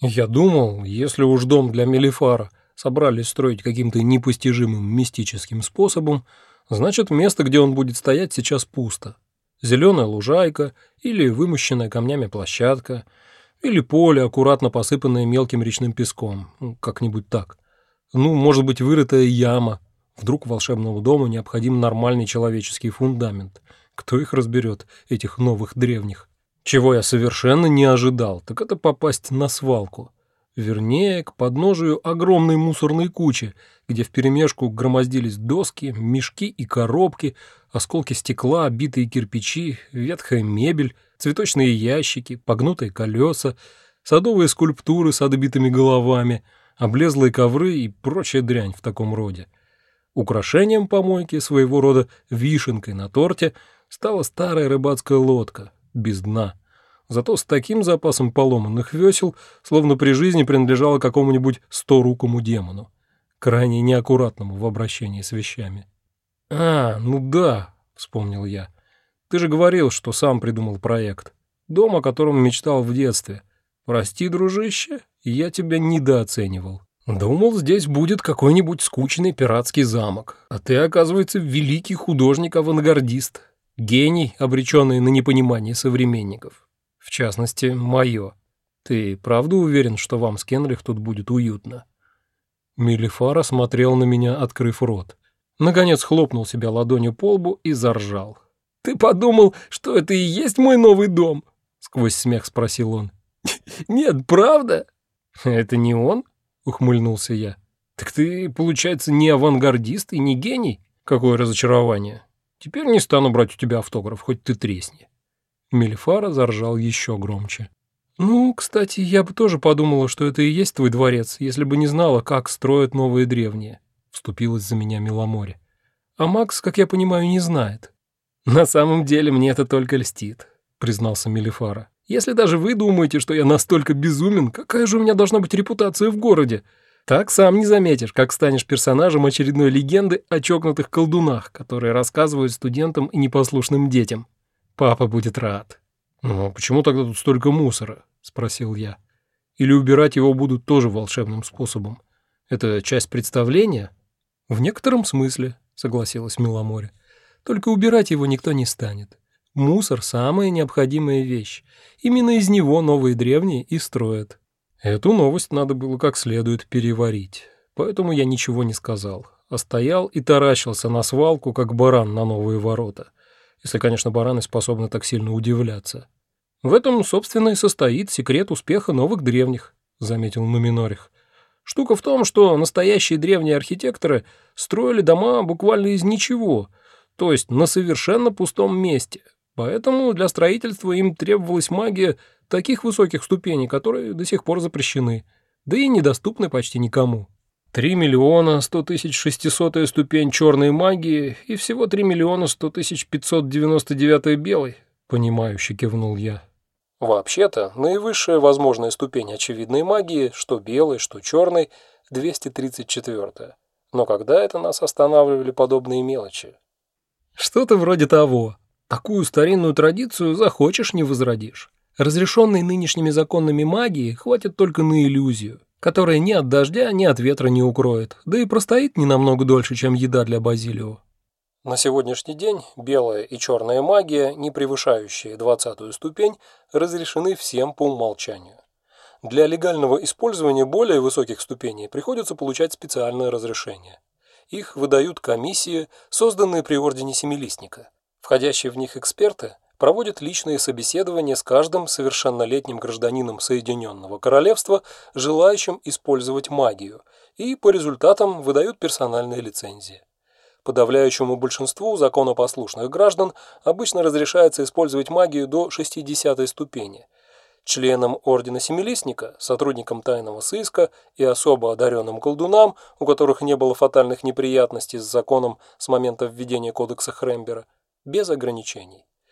Я думал, если уж дом для Мелифара собрались строить каким-то непостижимым мистическим способом, значит, место, где он будет стоять, сейчас пусто. Зеленая лужайка или вымощенная камнями площадка, или поле, аккуратно посыпанное мелким речным песком, ну, как-нибудь так. Ну, может быть, вырытая яма. Вдруг волшебному дому необходим нормальный человеческий фундамент. Кто их разберет, этих новых древних? Чего я совершенно не ожидал, так это попасть на свалку. Вернее, к подножию огромной мусорной кучи, где вперемешку громоздились доски, мешки и коробки, осколки стекла, битые кирпичи, ветхая мебель, цветочные ящики, погнутые колеса, садовые скульптуры с отбитыми головами, облезлые ковры и прочая дрянь в таком роде. Украшением помойки, своего рода вишенкой на торте, стала старая рыбацкая лодка, без дна. Зато с таким запасом поломанных весел, словно при жизни принадлежала какому-нибудь сторукому демону, крайне неаккуратному в обращении с вещами. «А, ну да», — вспомнил я. «Ты же говорил, что сам придумал проект. Дом, о котором мечтал в детстве. Прости, дружище, я тебя недооценивал. Думал, здесь будет какой-нибудь скучный пиратский замок, а ты, оказывается, великий художник-авангардист, гений, обреченный на непонимание современников. В частности, мое. Ты правда уверен, что вам с Кенрих тут будет уютно?» Мелифара смотрел на меня, открыв рот. Наконец хлопнул себя ладонью по лбу и заржал. «Ты подумал, что это и есть мой новый дом?» — сквозь смех спросил он. «Нет, правда?» «Это не он?» — ухмыльнулся я. «Так ты, получается, не авангардист и не гений? Какое разочарование. Теперь не стану брать у тебя автограф, хоть ты тресни». Мельфара заржал еще громче. «Ну, кстати, я бы тоже подумала, что это и есть твой дворец, если бы не знала, как строят новые древние вступилась за меня Миломоре. А Макс, как я понимаю, не знает. На самом деле мне это только льстит, признался Мелифара. Если даже вы думаете, что я настолько безумен, какая же у меня должна быть репутация в городе? Так сам не заметишь, как станешь персонажем очередной легенды о чокнутых колдунах, которые рассказывают студентам и непослушным детям. Папа будет рад. «Ну, а почему тогда тут столько мусора?» — спросил я. «Или убирать его будут тоже волшебным способом? Это часть представления?» «В некотором смысле», — согласилась Миломоре. «Только убирать его никто не станет. Мусор — самая необходимая вещь. Именно из него новые древние и строят». Эту новость надо было как следует переварить, поэтому я ничего не сказал, а стоял и таращился на свалку, как баран на новые ворота, если, конечно, бараны способны так сильно удивляться. «В этом, собственно, и состоит секрет успеха новых древних», — заметил Нуминорих. Штука в том, что настоящие древние архитекторы строили дома буквально из ничего, то есть на совершенно пустом месте. Поэтому для строительства им требовалась магия таких высоких ступеней, которые до сих пор запрещены, да и недоступны почти никому. Три миллиона сто тысяч шестисотая ступень черной магии и всего три миллиона сто тысяч пятьсот девяносто девятая белой, понимающе кивнул я. Вообще-то, наивысшая возможная ступень очевидной магии, что белой, что черной, 234 Но когда это нас останавливали подобные мелочи? Что-то вроде того. Такую старинную традицию захочешь не возродишь. Разрешенной нынешними законами магии хватит только на иллюзию, которая ни от дождя, ни от ветра не укроет, да и простоит не намного дольше, чем еда для Базилио. На сегодняшний день белая и черная магия, не превышающие двадцатую ступень, разрешены всем по умолчанию. Для легального использования более высоких ступеней приходится получать специальное разрешение. Их выдают комиссии, созданные при Ордене Семилистника. Входящие в них эксперты проводят личные собеседования с каждым совершеннолетним гражданином Соединенного Королевства, желающим использовать магию, и по результатам выдают персональные лицензии. Подавляющему большинству законопослушных граждан обычно разрешается использовать магию до 60 ступени. Членам Ордена Семилистника, сотрудникам тайного сыска и особо одаренным колдунам, у которых не было фатальных неприятностей с законом с момента введения кодекса Хрембера, без ограничений.